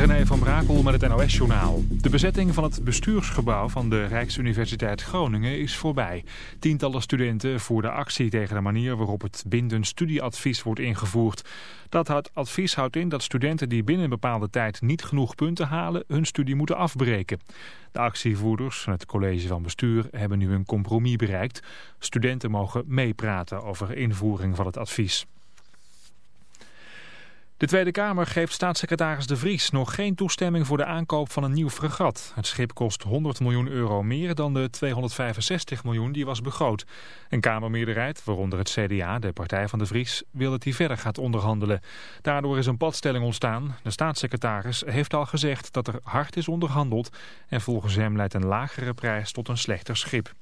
René van Brakel met het NOS-journaal. De bezetting van het bestuursgebouw van de Rijksuniversiteit Groningen is voorbij. Tientallen studenten voerden actie tegen de manier waarop het bindend studieadvies wordt ingevoerd. Dat advies houdt in dat studenten die binnen een bepaalde tijd niet genoeg punten halen hun studie moeten afbreken. De actievoerders van het college van bestuur hebben nu een compromis bereikt. Studenten mogen meepraten over invoering van het advies. De Tweede Kamer geeft staatssecretaris De Vries nog geen toestemming voor de aankoop van een nieuw fregat. Het schip kost 100 miljoen euro meer dan de 265 miljoen die was begroot. Een Kamermeerderheid, waaronder het CDA, de partij van De Vries, wil dat hij verder gaat onderhandelen. Daardoor is een padstelling ontstaan. De staatssecretaris heeft al gezegd dat er hard is onderhandeld en volgens hem leidt een lagere prijs tot een slechter schip.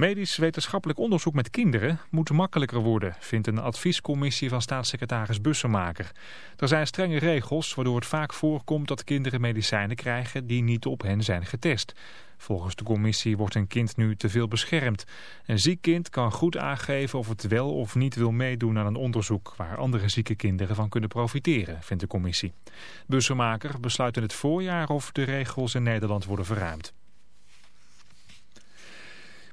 Medisch wetenschappelijk onderzoek met kinderen moet makkelijker worden, vindt een adviescommissie van staatssecretaris Bussemaker. Er zijn strenge regels waardoor het vaak voorkomt dat kinderen medicijnen krijgen die niet op hen zijn getest. Volgens de commissie wordt een kind nu te veel beschermd. Een ziek kind kan goed aangeven of het wel of niet wil meedoen aan een onderzoek waar andere zieke kinderen van kunnen profiteren, vindt de commissie. Bussemaker besluit in het voorjaar of de regels in Nederland worden verruimd.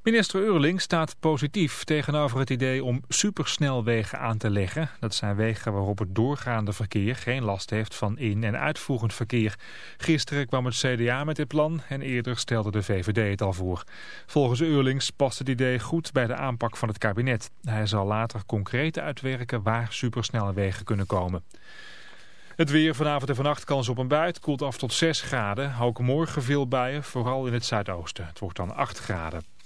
Minister Eurling staat positief tegenover het idee om supersnelwegen aan te leggen. Dat zijn wegen waarop het doorgaande verkeer geen last heeft van in- en uitvoerend verkeer. Gisteren kwam het CDA met dit plan en eerder stelde de VVD het al voor. Volgens Eurlings past het idee goed bij de aanpak van het kabinet. Hij zal later concreet uitwerken waar supersnelwegen kunnen komen. Het weer vanavond en vannacht kans op een bui. Koelt af tot 6 graden. Ook morgen veel buien, vooral in het zuidoosten. Het wordt dan 8 graden.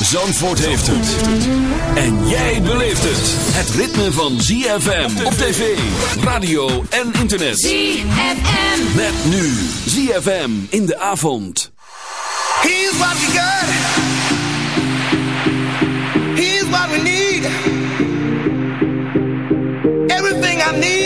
Zandvoort heeft het. En jij beleeft het. Het ritme van ZFM op tv, radio en internet. ZFM. Met nu ZFM in de avond. Here's what we got. Here's what we need. Everything I need.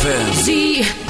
ZFM.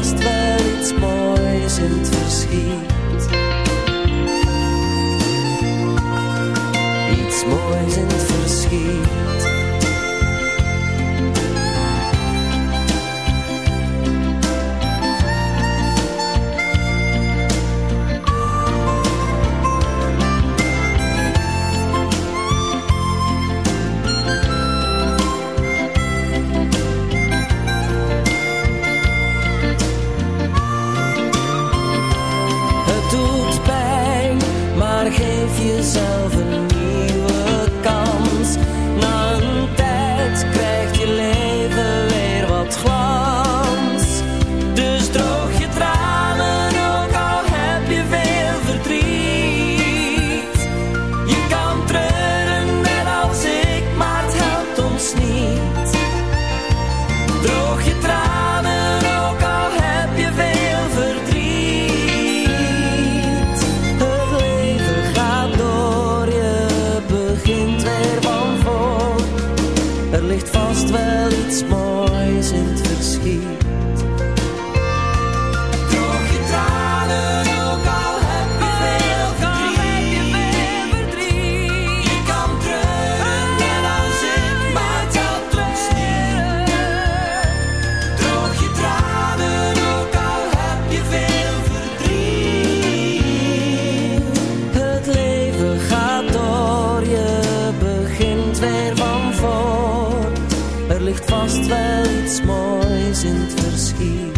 vast wel iets moois in het verschiet. Iets moois in het verschiet. Макстерський.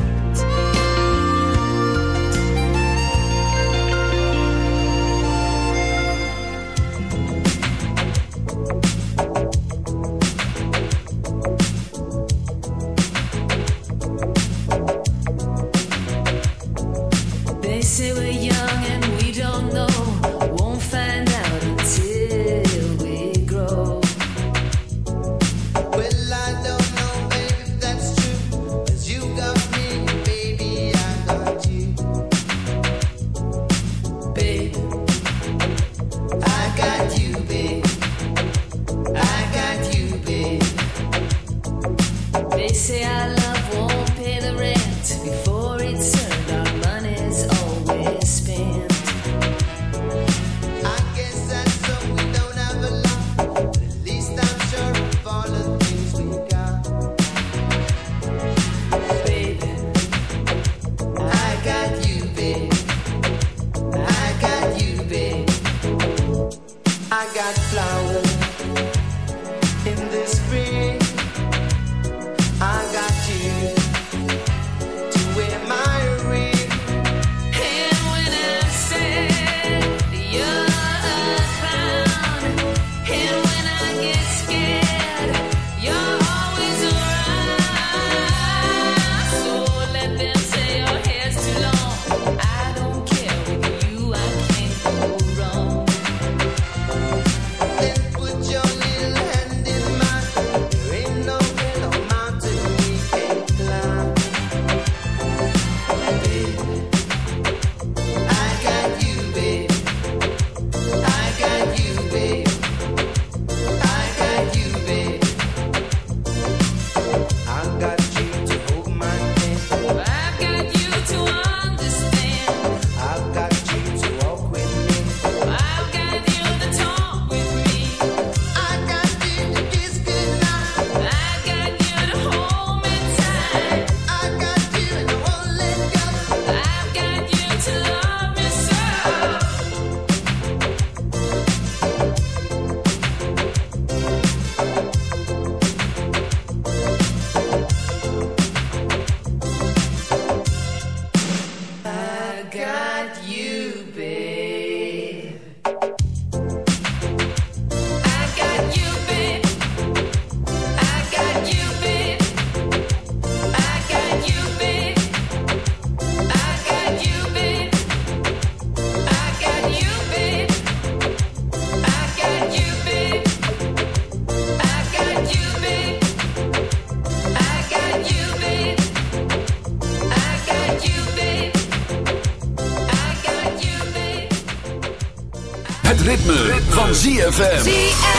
ZFM.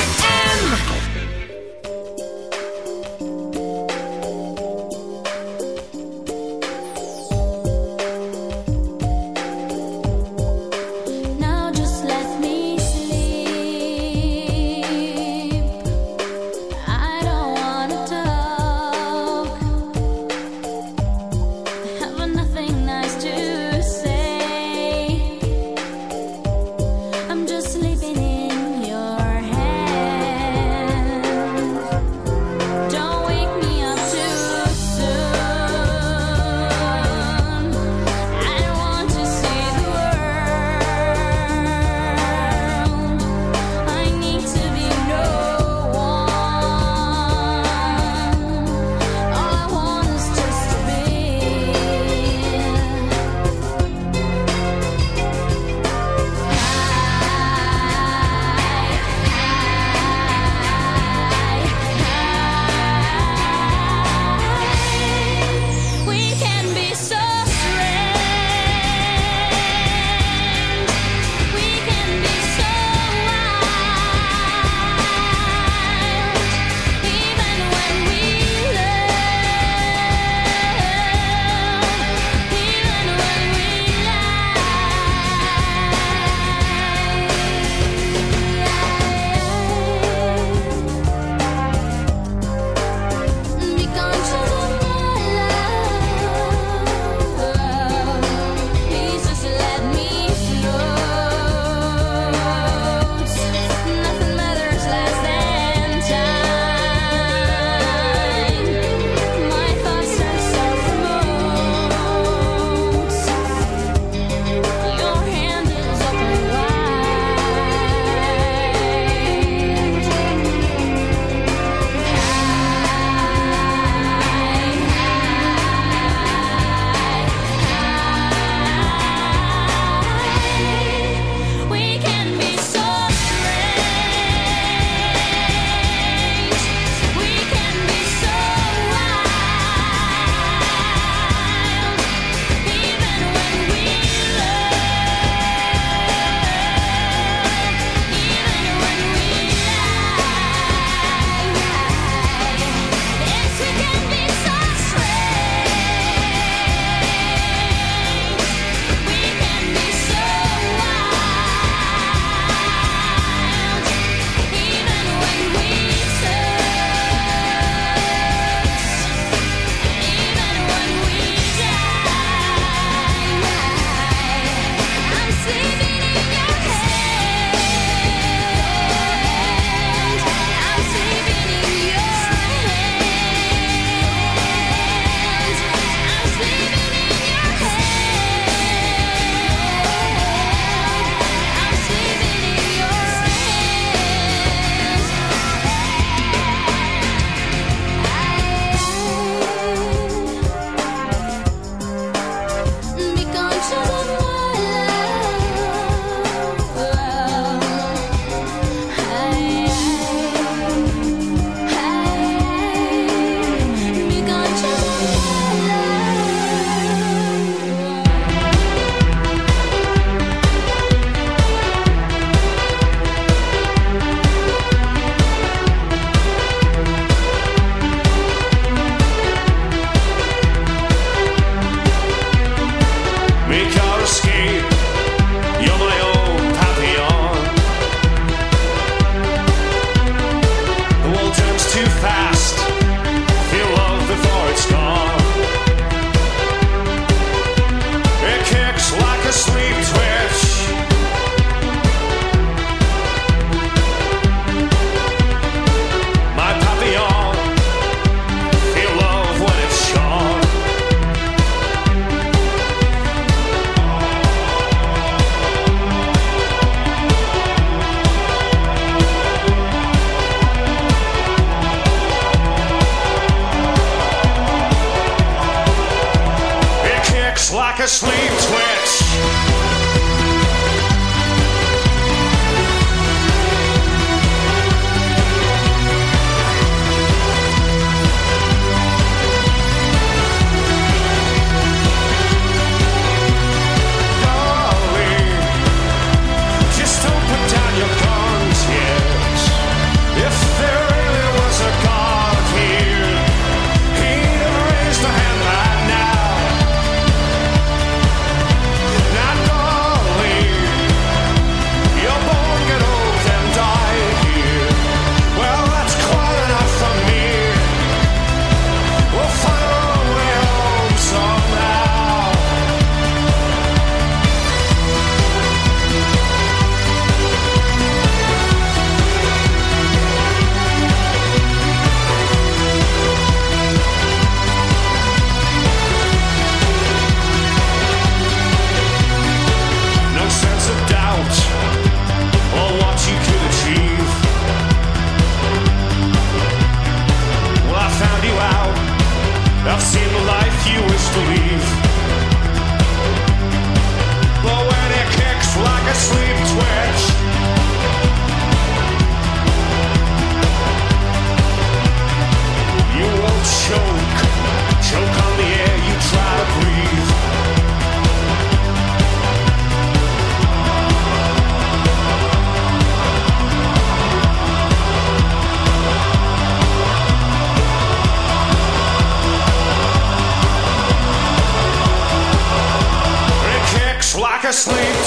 asleep.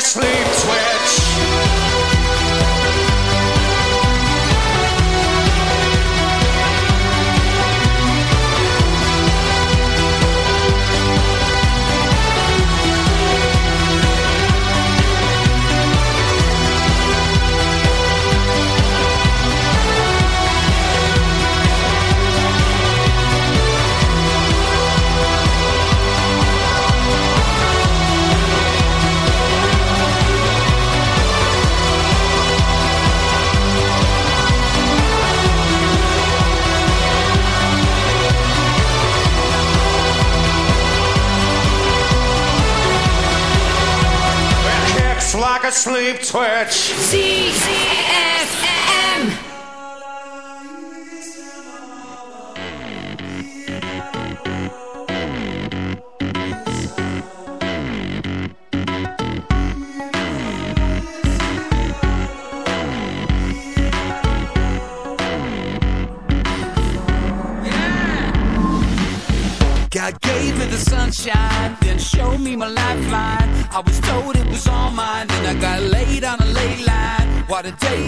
Sleep. sleep twitch. See take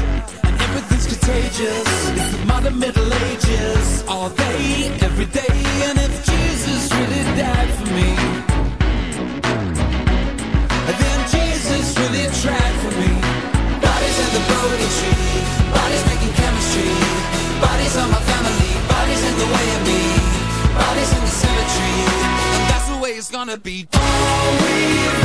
Middle Ages all day, every day. And if Jesus really died for me, then Jesus really tried for me. Bodies in the Brody tree, bodies making chemistry, bodies on my family, bodies in the way of me, bodies in the cemetery. And that's the way it's gonna be. All we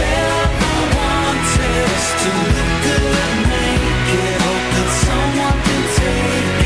ever want is to look good, and make it, hope that someone can take it.